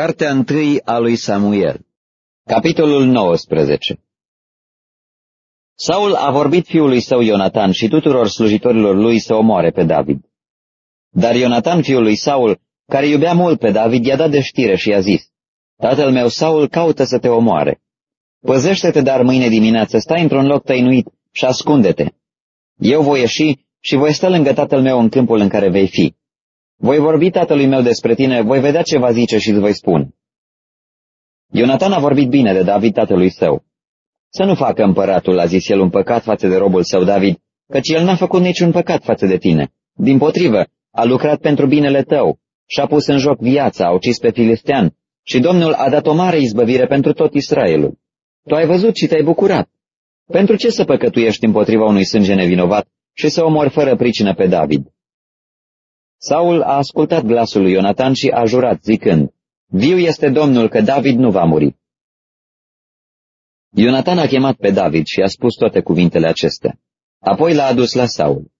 Cartea întâi a lui Samuel Capitolul 19 Saul a vorbit fiului său Ionatan și tuturor slujitorilor lui să omoare pe David. Dar Ionatan, fiul lui Saul, care iubea mult pe David, i-a dat de știre și i-a zis, Tatăl meu Saul caută să te omoare. Păzește-te dar mâine dimineață, stai într-un loc tăinuit și ascunde-te. Eu voi ieși și voi sta lângă tatăl meu în câmpul în care vei fi. Voi vorbi tatălui meu despre tine, voi vedea ce va zice și îți voi spune. Ionatan a vorbit bine de David tatălui său. Să nu facă împăratul, a zis el, un păcat față de robul său David, căci el n-a făcut niciun păcat față de tine. Din potrivă, a lucrat pentru binele tău și-a pus în joc viața, a ucis pe filistean și Domnul a dat o mare izbăvire pentru tot Israelul. Tu ai văzut și te-ai bucurat. Pentru ce să păcătuiești împotriva unui sânge nevinovat și să omori fără pricină pe David? Saul a ascultat glasul lui Ionatan și a jurat, zicând, Viu este Domnul că David nu va muri. Ionatan a chemat pe David și a spus toate cuvintele acestea. Apoi l-a adus la Saul.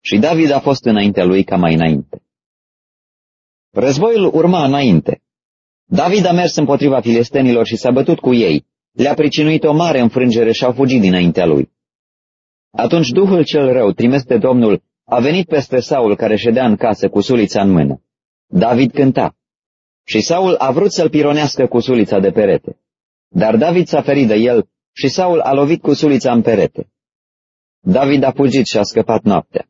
Și David a fost înaintea lui ca mai înainte. Războiul urma înainte. David a mers împotriva filistenilor și s-a bătut cu ei. Le-a pricinuit o mare înfrângere și au fugit dinaintea lui. Atunci Duhul cel rău, trimis de Domnul, a venit peste Saul care ședea în casă cu sulița în mână. David cânta. Și Saul a vrut să-l pironească cu sulița de perete. Dar David s-a ferit de el și Saul a lovit cu sulița în perete. David a fugit și a scăpat noaptea.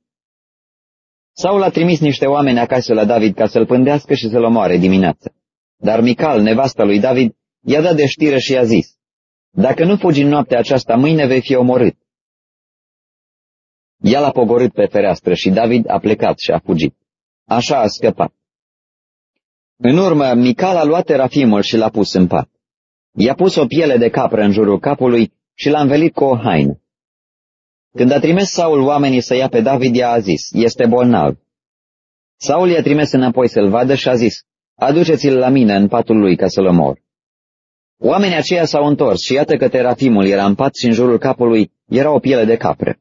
Saul a trimis niște oameni acasă la David ca să-l pândească și să-l omoare dimineața. Dar Mical, nevasta lui David, i-a dat de știre și i-a zis, Dacă nu fugi în noaptea aceasta, mâine vei fi omorât. El a pogorât pe fereastră și David a plecat și a fugit. Așa a scăpat. În urmă, Mical a luat terafimul și l-a pus în pat. I-a pus o piele de capră în jurul capului și l-a învelit cu o haină. Când a trimis Saul oamenii să ia pe David, i a zis, este bolnav. Saul i-a trimis înapoi să-l vadă și a zis, aduceți-l la mine în patul lui ca să-l omor. Oamenii aceia s-au întors și iată că terafimul era în pat și în jurul capului era o piele de capră.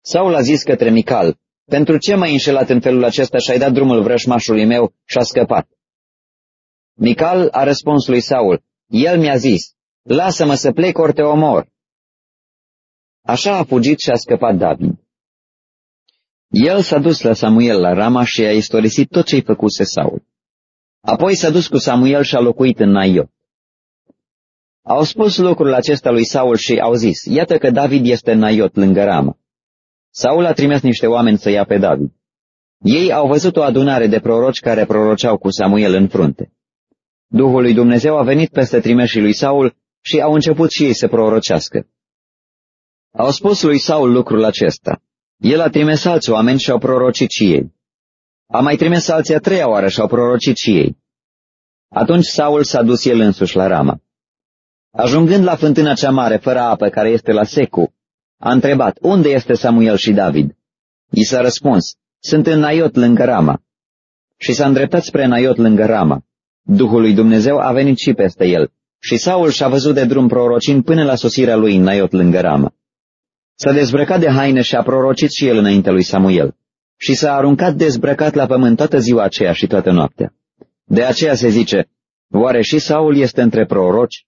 Saul a zis către Mical, pentru ce m-ai înșelat în felul acesta și ai dat drumul vrășmașului meu și a scăpat? Mical a răspuns lui Saul, el mi-a zis, lasă-mă să plec ori te omor. Așa a fugit și a scăpat David. El s-a dus la Samuel la Rama și a istorisit tot ce-i făcuse Saul. Apoi s-a dus cu Samuel și a locuit în Naiot. Au spus lucrul acesta lui Saul și au zis, iată că David este în Naiot lângă Rama. Saul a trimis niște oameni să ia pe David. Ei au văzut o adunare de proroci care proroceau cu Samuel în frunte. Duhul lui Dumnezeu a venit peste trimeșii lui Saul și au început și ei să prorocească. Au spus lui Saul lucrul acesta. El a trimis alți oameni și au prorocit și ei. A mai trimis alții a treia oară și au prorocit și ei. Atunci Saul s-a dus el însuși la Rama. Ajungând la fântâna cea mare, fără apă, care este la Secu, a întrebat, unde este Samuel și David? I s-a răspuns, sunt în Naiot lângă Rama. Și s-a îndreptat spre Naiot lângă Rama. Duhul lui Dumnezeu a venit și peste el și Saul și-a văzut de drum prorocind până la sosirea lui în Naiot lângă Rama. S-a dezbrăcat de haine și a prorocit și el înainte lui Samuel și s-a aruncat dezbrăcat la pământ toată ziua aceea și toată noaptea. De aceea se zice, oare și Saul este între proroci?